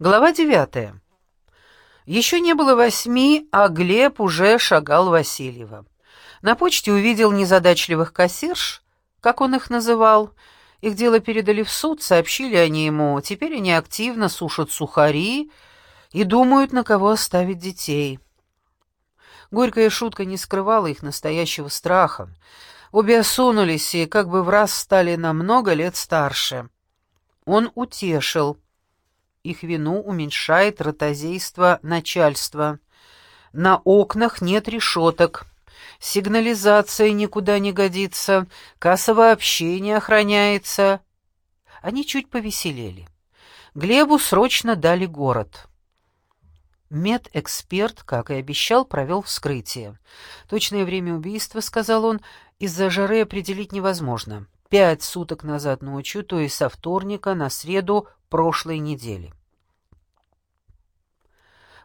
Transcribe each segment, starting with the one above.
Глава девятая. Еще не было восьми, а Глеб уже шагал Васильева. На почте увидел незадачливых кассирш, как он их называл. Их дело передали в суд, сообщили они ему. Теперь они активно сушат сухари и думают, на кого оставить детей. Горькая шутка не скрывала их настоящего страха. Обе осунулись и как бы в раз стали на много лет старше. Он утешил — их вину уменьшает ротозейство начальства. На окнах нет решеток. Сигнализация никуда не годится, кассовое общение охраняется. Они чуть повеселели. Глебу срочно дали город. Медэксперт, как и обещал, провел вскрытие. Точное время убийства, сказал он, из-за жары определить невозможно. Пять суток назад ночью, то есть со вторника на среду прошлой недели.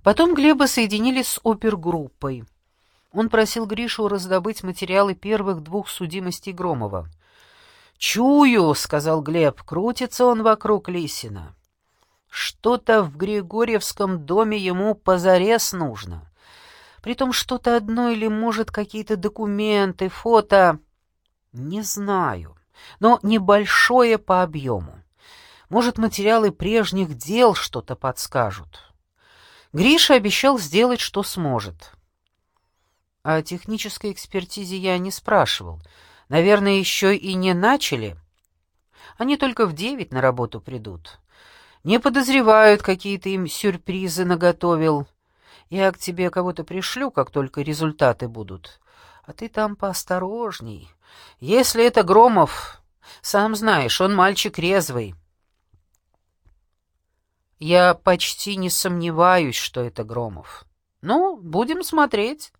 Потом Глеба соединили с опергруппой. Он просил Гришу раздобыть материалы первых двух судимостей Громова. «Чую», — сказал Глеб, — крутится он вокруг Лисина. «Что-то в Григорьевском доме ему позарез нужно. Притом что-то одно или, может, какие-то документы, фото...» «Не знаю, но небольшое по объему. Может, материалы прежних дел что-то подскажут». Гриша обещал сделать, что сможет. О технической экспертизе я не спрашивал. Наверное, еще и не начали. Они только в девять на работу придут. Не подозревают, какие-то им сюрпризы наготовил. Я к тебе кого-то пришлю, как только результаты будут. А ты там поосторожней. Если это Громов, сам знаешь, он мальчик резвый. Я почти не сомневаюсь, что это Громов. Ну, будем смотреть.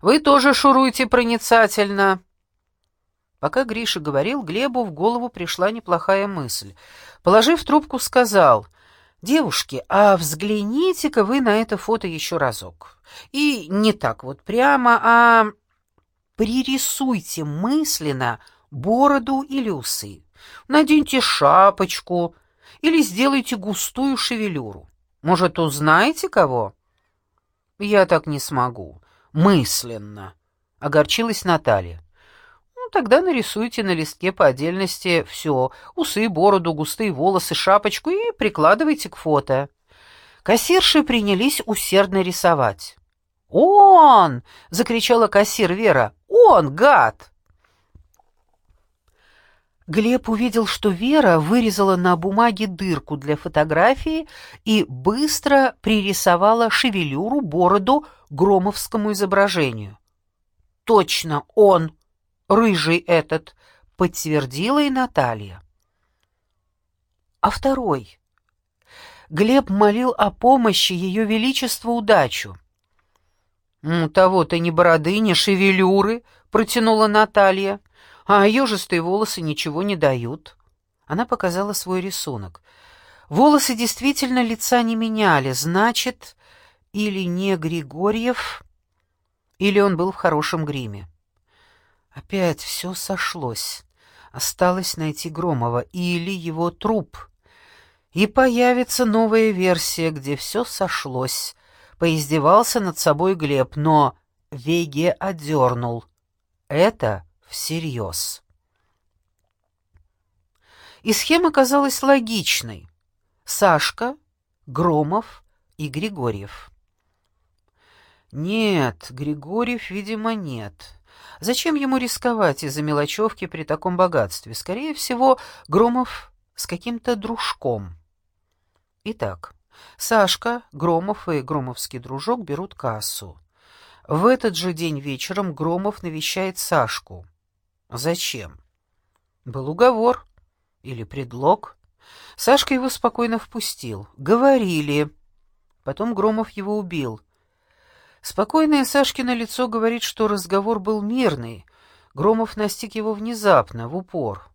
Вы тоже шуруете проницательно. Пока Гриша говорил, Глебу в голову пришла неплохая мысль. Положив трубку, сказал, «Девушки, а взгляните-ка вы на это фото еще разок. И не так вот прямо, а пририсуйте мысленно бороду или усы. Наденьте шапочку, или сделайте густую шевелюру. Может, узнаете кого?» «Я так не смогу. Мысленно», — огорчилась Наталья. «Ну, тогда нарисуйте на листке по отдельности все. Усы, бороду, густые волосы, шапочку и прикладывайте к фото». Кассирши принялись усердно рисовать. «Он!» — закричала кассир Вера. «Он, гад!» Глеб увидел, что Вера вырезала на бумаге дырку для фотографии и быстро пририсовала шевелюру, бороду громовскому изображению. «Точно он, рыжий этот», — подтвердила и Наталья. А второй? Глеб молил о помощи Ее Величеству удачу. «Ну, того-то ни бороды, ни шевелюры», — протянула Наталья а ежистые волосы ничего не дают. Она показала свой рисунок. Волосы действительно лица не меняли, значит, или не Григорьев, или он был в хорошем гриме. Опять все сошлось. Осталось найти Громова или его труп. И появится новая версия, где все сошлось. Поиздевался над собой Глеб, но Веге одернул. Это всерьез. И схема казалась логичной. Сашка, Громов и Григорьев. Нет, Григорьев, видимо, нет. Зачем ему рисковать из-за мелочевки при таком богатстве? Скорее всего, Громов с каким-то дружком. Итак, Сашка, Громов и Громовский дружок берут кассу. В этот же день вечером Громов навещает Сашку. Зачем? Был уговор или предлог. Сашка его спокойно впустил. Говорили. Потом Громов его убил. Спокойное Сашкино лицо говорит, что разговор был мирный. Громов настиг его внезапно, в упор.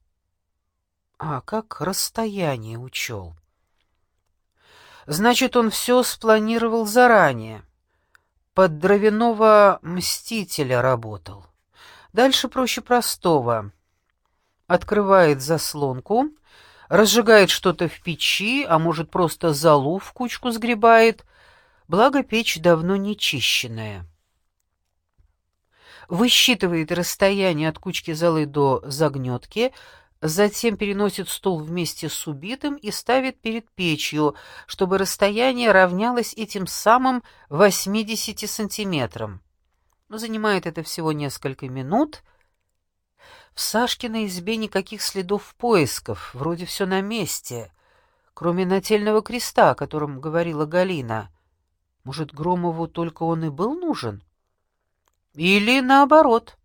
А как расстояние учел? Значит, он все спланировал заранее. Под дровяного мстителя работал. Дальше проще простого. Открывает заслонку, разжигает что-то в печи, а может, просто залу в кучку сгребает, благо печь давно не чищенная. Высчитывает расстояние от кучки золы до загнетки, затем переносит стул вместе с убитым и ставит перед печью, чтобы расстояние равнялось этим самым 80 сантиметрам. Занимает это всего несколько минут. В Сашкиной избе никаких следов поисков, вроде все на месте, кроме нательного креста, о котором говорила Галина. Может, Громову только он и был нужен? Или наоборот,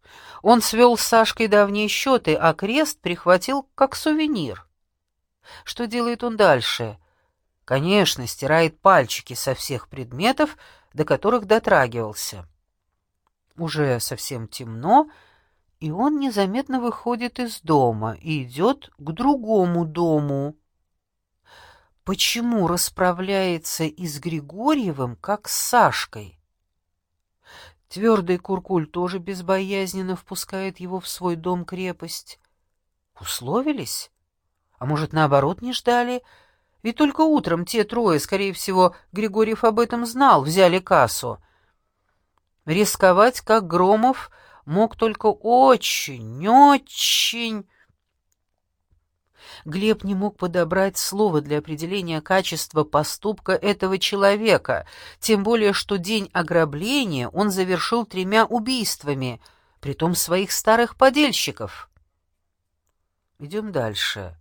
он свел с Сашкой давние счеты, а крест прихватил как сувенир. Что делает он дальше? Конечно, стирает пальчики со всех предметов, до которых дотрагивался. Уже совсем темно, и он незаметно выходит из дома и идет к другому дому. Почему расправляется и с Григорьевым, как с Сашкой? Твердый Куркуль тоже безбоязненно впускает его в свой дом-крепость. Условились? А может, наоборот, не ждали? Ведь только утром те трое, скорее всего, Григорьев об этом знал, взяли кассу. Рисковать, как Громов, мог только очень, очень... Глеб не мог подобрать слово для определения качества поступка этого человека, тем более что день ограбления он завершил тремя убийствами, притом своих старых подельщиков. Идем дальше.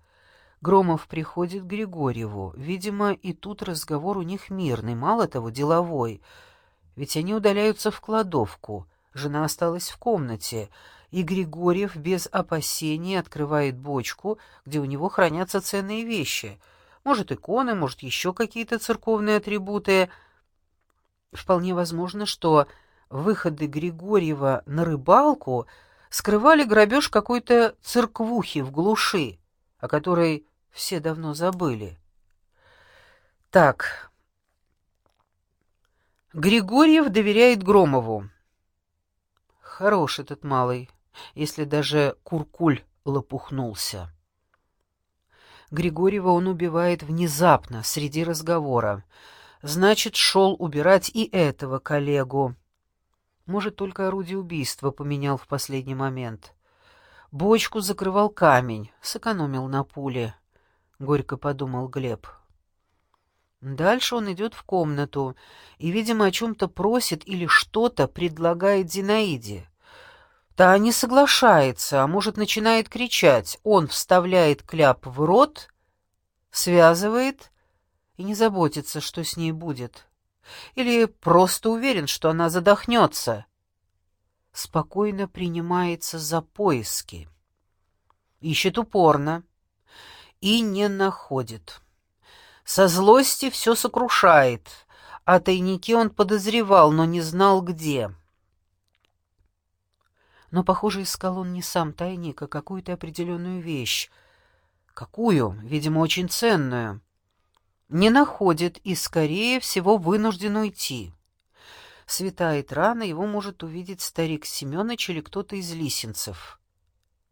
Громов приходит к Григорьеву. Видимо, и тут разговор у них мирный, мало того, деловой. Ведь они удаляются в кладовку. Жена осталась в комнате — и Григорьев без опасений открывает бочку, где у него хранятся ценные вещи. Может, иконы, может, еще какие-то церковные атрибуты. Вполне возможно, что выходы Григорьева на рыбалку скрывали грабеж какой-то церквухи в глуши, о которой все давно забыли. Так, Григорьев доверяет Громову. Хорош этот малый если даже куркуль лопухнулся. Григорьева он убивает внезапно, среди разговора. Значит, шел убирать и этого коллегу. Может, только орудие убийства поменял в последний момент. Бочку закрывал камень, сэкономил на пуле. Горько подумал Глеб. Дальше он идет в комнату и, видимо, о чем-то просит или что-то предлагает Зинаиде. Та не соглашается, а может, начинает кричать. Он вставляет кляп в рот, связывает и не заботится, что с ней будет. Или просто уверен, что она задохнется. Спокойно принимается за поиски. Ищет упорно и не находит. Со злости все сокрушает. О тайнике он подозревал, но не знал, где. Но, похоже, искал он не сам тайник, а какую-то определенную вещь. Какую? Видимо, очень ценную. Не находит и, скорее всего, вынужден уйти. Светает рано, его может увидеть старик Семёныч или кто-то из лисенцев.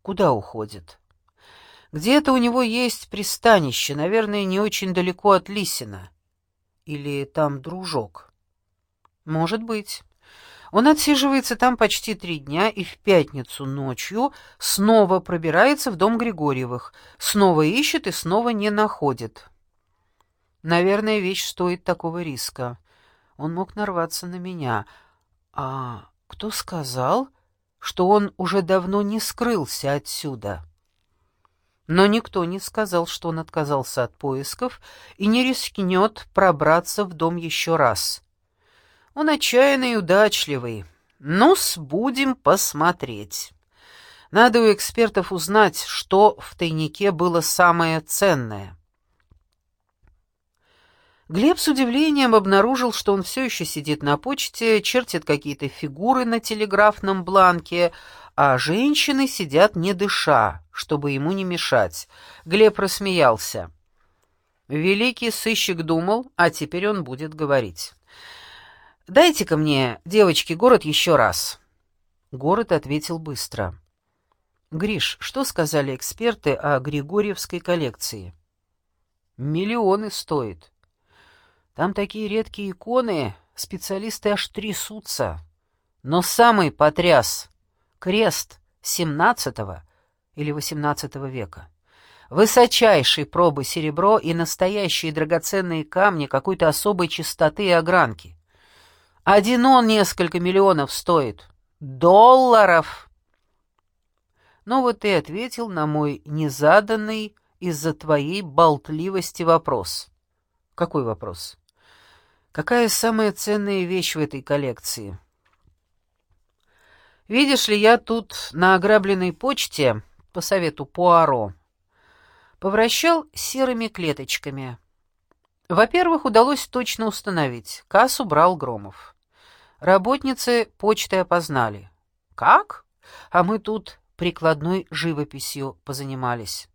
Куда уходит? Где-то у него есть пристанище, наверное, не очень далеко от Лисина. Или там дружок. Может быть. Он отсиживается там почти три дня и в пятницу ночью снова пробирается в дом Григорьевых, снова ищет и снова не находит. Наверное, вещь стоит такого риска. Он мог нарваться на меня. А кто сказал, что он уже давно не скрылся отсюда? Но никто не сказал, что он отказался от поисков и не рискнет пробраться в дом еще раз. Он отчаянный и удачливый. Ну-с, будем посмотреть. Надо у экспертов узнать, что в тайнике было самое ценное. Глеб с удивлением обнаружил, что он все еще сидит на почте, чертит какие-то фигуры на телеграфном бланке, а женщины сидят не дыша, чтобы ему не мешать. Глеб рассмеялся. Великий сыщик думал, а теперь он будет говорить. «Дайте-ка мне, девочки, город еще раз». Город ответил быстро. «Гриш, что сказали эксперты о Григорьевской коллекции?» Миллионы стоит. Там такие редкие иконы, специалисты аж трясутся. Но самый потряс — крест XVII или XVIII века. Высочайшей пробы серебро и настоящие драгоценные камни какой-то особой чистоты и огранки. Один он несколько миллионов стоит. Долларов! Но вот ты ответил на мой незаданный из-за твоей болтливости вопрос. Какой вопрос? Какая самая ценная вещь в этой коллекции? Видишь ли, я тут на ограбленной почте, по совету Пуаро, повращал серыми клеточками. Во-первых, удалось точно установить, кассу брал Громов. Работницы почты опознали. Как? А мы тут прикладной живописью позанимались.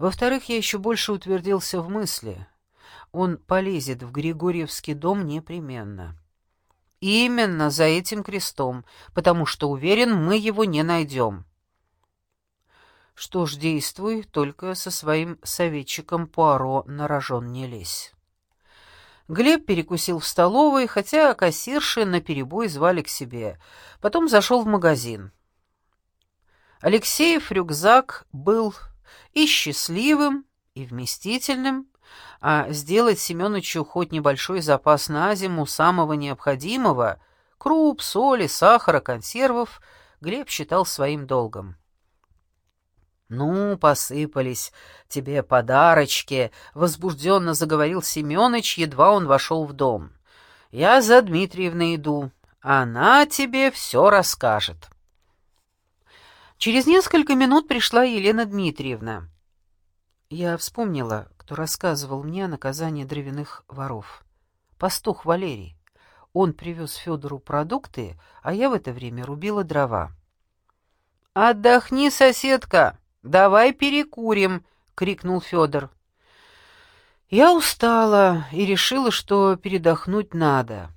Во-вторых, я еще больше утвердился в мысли. Он полезет в Григорьевский дом непременно. Именно за этим крестом, потому что, уверен, мы его не найдем. Что ж, действуй, только со своим советчиком Пуаро на рожон не лезь. Глеб перекусил в столовой, хотя кассирши наперебой звали к себе. Потом зашел в магазин. Алексеев рюкзак был и счастливым, и вместительным, а сделать Семёнычу хоть небольшой запас на зиму самого необходимого — круп, соли, сахара, консервов — Глеб считал своим долгом. «Ну, посыпались тебе подарочки», — возбужденно заговорил Семёныч, едва он вошел в дом. «Я за Дмитриевной иду. Она тебе все расскажет». Через несколько минут пришла Елена Дмитриевна. Я вспомнила, кто рассказывал мне о наказании дровяных воров. Пастух Валерий. Он привез Федору продукты, а я в это время рубила дрова. «Отдохни, соседка!» «Давай перекурим!» — крикнул Федор. Я устала и решила, что передохнуть надо.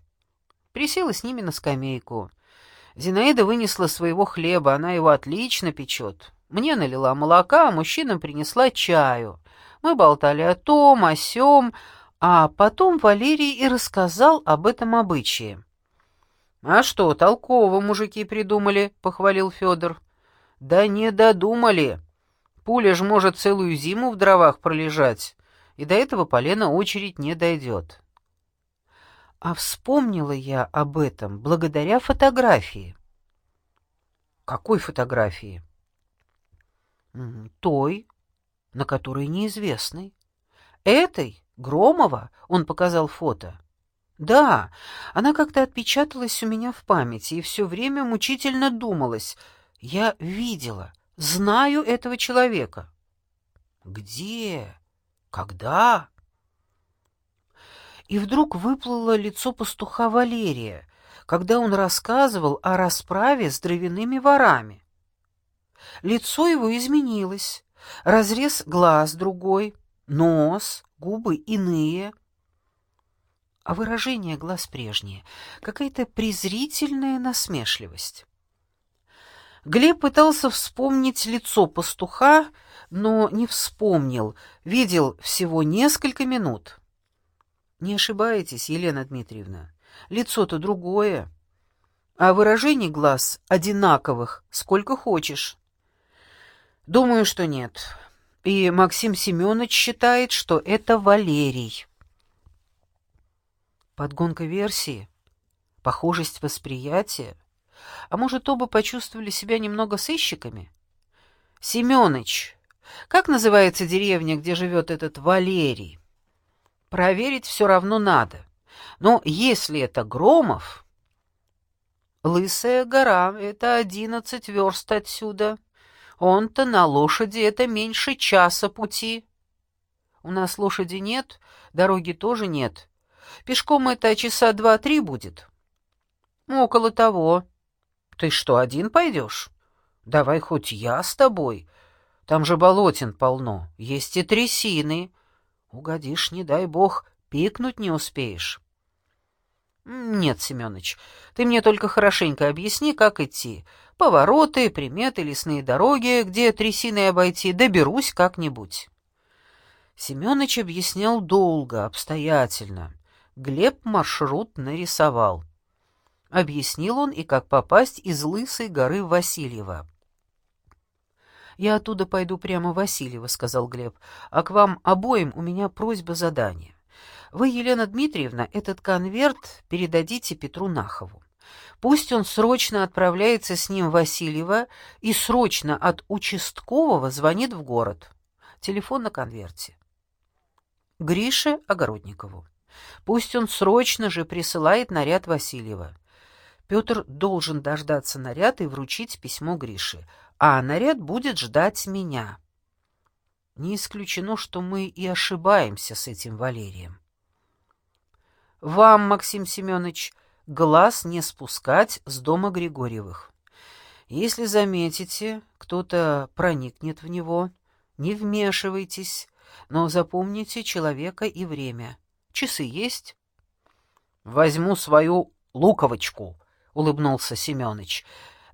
Присела с ними на скамейку. Зинаида вынесла своего хлеба, она его отлично печет. Мне налила молока, а мужчинам принесла чаю. Мы болтали о том, о сём, а потом Валерий и рассказал об этом обычае. «А что, толково мужики придумали», — похвалил Федор. «Да не додумали. Пуля ж может целую зиму в дровах пролежать, и до этого полена очередь не дойдет. А вспомнила я об этом благодаря фотографии. Какой фотографии? Той, на которой неизвестный. Этой, Громова, он показал фото. Да, она как-то отпечаталась у меня в памяти и все время мучительно думалась. Я видела, Знаю этого человека. Где? Когда? И вдруг выплыло лицо пастуха Валерия, когда он рассказывал о расправе с дровяными ворами. Лицо его изменилось, разрез глаз другой, нос, губы иные, а выражение глаз прежнее, какая-то презрительная насмешливость. Глеб пытался вспомнить лицо пастуха, но не вспомнил, видел всего несколько минут. Не ошибаетесь, Елена Дмитриевна, лицо-то другое, а выражений глаз одинаковых, сколько хочешь. Думаю, что нет. И Максим Семенович считает, что это Валерий. Подгонка версии, похожесть восприятия — а может, оба почувствовали себя немного сыщиками? Семёныч, как называется деревня, где живет этот Валерий? Проверить все равно надо. Но если это Громов... Лысая гора — это одиннадцать верст отсюда. Он-то на лошади — это меньше часа пути. У нас лошади нет, дороги тоже нет. Пешком это часа два-три будет. Около того. Ты что, один пойдешь? Давай хоть я с тобой. Там же болотин полно, есть и трясины. Угодишь, не дай бог, пикнуть не успеешь. Нет, Семёныч, ты мне только хорошенько объясни, как идти. Повороты, приметы, лесные дороги, где трясиной обойти, доберусь как-нибудь. Семёныч объяснял долго, обстоятельно. Глеб маршрут нарисовал. Объяснил он и как попасть из Лысой горы в Васильева. «Я оттуда пойду прямо в Васильево», — сказал Глеб. «А к вам обоим у меня просьба-задание. Вы, Елена Дмитриевна, этот конверт передадите Петру Нахову. Пусть он срочно отправляется с ним в Васильево и срочно от участкового звонит в город. Телефон на конверте. Грише Огородникову. Пусть он срочно же присылает наряд Васильева. Петр должен дождаться наряда и вручить письмо Грише, а наряд будет ждать меня. Не исключено, что мы и ошибаемся с этим Валерием. Вам, Максим Семенович, глаз не спускать с дома Григорьевых. Если заметите, кто-то проникнет в него, не вмешивайтесь, но запомните человека и время. Часы есть? Возьму свою луковочку, улыбнулся Семёныч,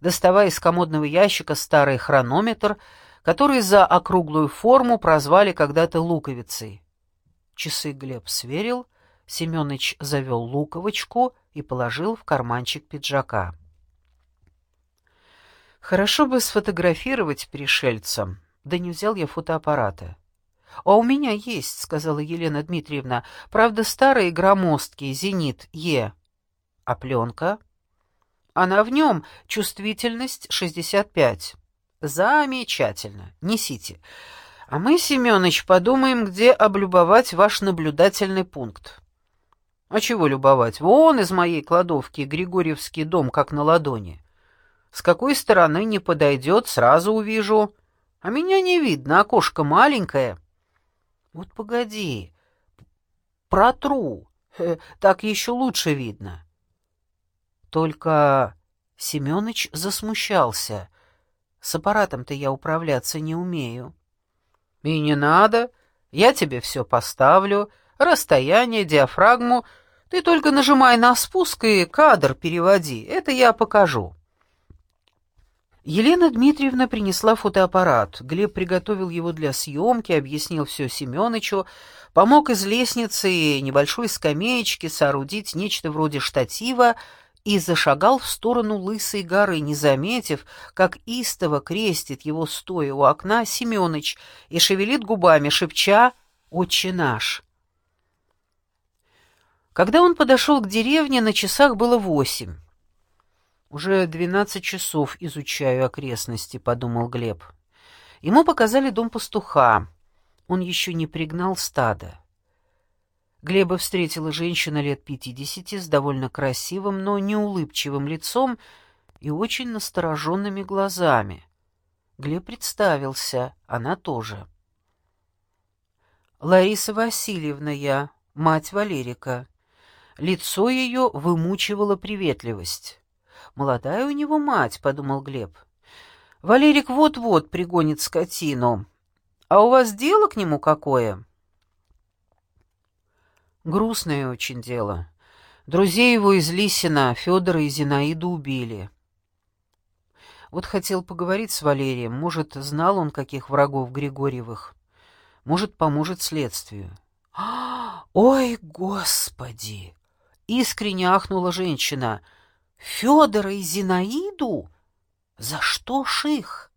доставая из комодного ящика старый хронометр, который за округлую форму прозвали когда-то луковицей. Часы Глеб сверил, Семёныч завел луковочку и положил в карманчик пиджака. Хорошо бы сфотографировать пришельца, да не взял я фотоаппарата. «А у меня есть», — сказала Елена Дмитриевна. «Правда, старые громоздкие, «Зенит» Е». «А пленка?» «Она в нем, чувствительность 65». «Замечательно. Несите. А мы, Семёныч, подумаем, где облюбовать ваш наблюдательный пункт». «А чего любовать? Вон из моей кладовки Григорьевский дом как на ладони. С какой стороны не подойдет, сразу увижу. А меня не видно, окошко маленькое». Вот погоди, протру, так еще лучше видно. Только Семёныч засмущался. С аппаратом-то я управляться не умею. И не надо, я тебе все поставлю, расстояние, диафрагму. Ты только нажимай на спуск и кадр переводи, это я покажу. Елена Дмитриевна принесла фотоаппарат. Глеб приготовил его для съемки, объяснил все Семёнычу, помог из лестницы и небольшой скамеечки соорудить нечто вроде штатива и зашагал в сторону Лысой горы, не заметив, как истово крестит его стоя у окна Семёныч и шевелит губами, шепча «Отче наш». Когда он подошел к деревне, на часах было восемь. «Уже двенадцать часов изучаю окрестности», — подумал Глеб. Ему показали дом пастуха. Он еще не пригнал стадо. Глеба встретила женщина лет пятидесяти с довольно красивым, но неулыбчивым лицом и очень настороженными глазами. Глеб представился, она тоже. «Лариса Васильевна я, мать Валерика». Лицо ее вымучивало приветливость. Молодая у него мать, подумал Глеб. Валерик вот-вот пригонит скотину. А у вас дело к нему какое? Грустное очень дело. Друзей его из Лисина, Федора и Зинаиду убили. Вот хотел поговорить с Валерием, может, знал он каких врагов Григорьевых, может, поможет следствию. «Ой, Господи!» — искренне ахнула женщина — Федора и Зинаиду? За что ж их?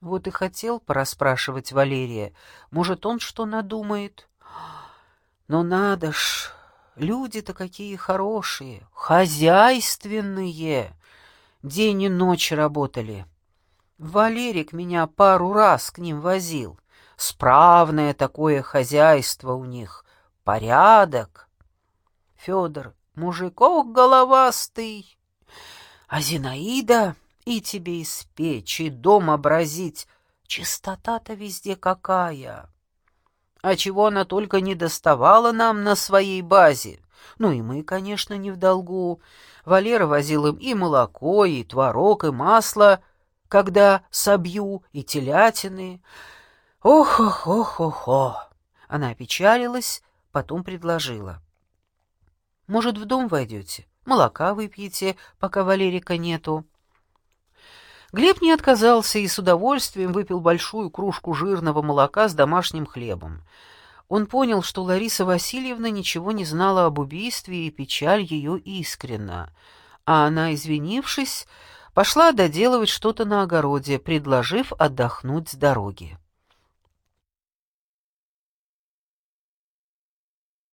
Вот и хотел порасспрашивать Валерия. Может, он что надумает? Но надо ж, люди-то какие хорошие, хозяйственные. День и ночь работали. Валерик меня пару раз к ним возил. Справное такое хозяйство у них, порядок. Федор мужиков головастый. А Зинаида и тебе испечь, и дом образить. Чистота-то везде какая. А чего она только не доставала нам на своей базе. Ну и мы, конечно, не в долгу. Валера возил им и молоко, и творог, и масло, когда собью, и телятины. Ох-ох-ох-ох-ох. Она опечалилась, потом предложила. — может, в дом войдете? Молока выпьете, пока Валерика нету?» Глеб не отказался и с удовольствием выпил большую кружку жирного молока с домашним хлебом. Он понял, что Лариса Васильевна ничего не знала об убийстве, и печаль ее искренна. А она, извинившись, пошла доделывать что-то на огороде, предложив отдохнуть с дороги.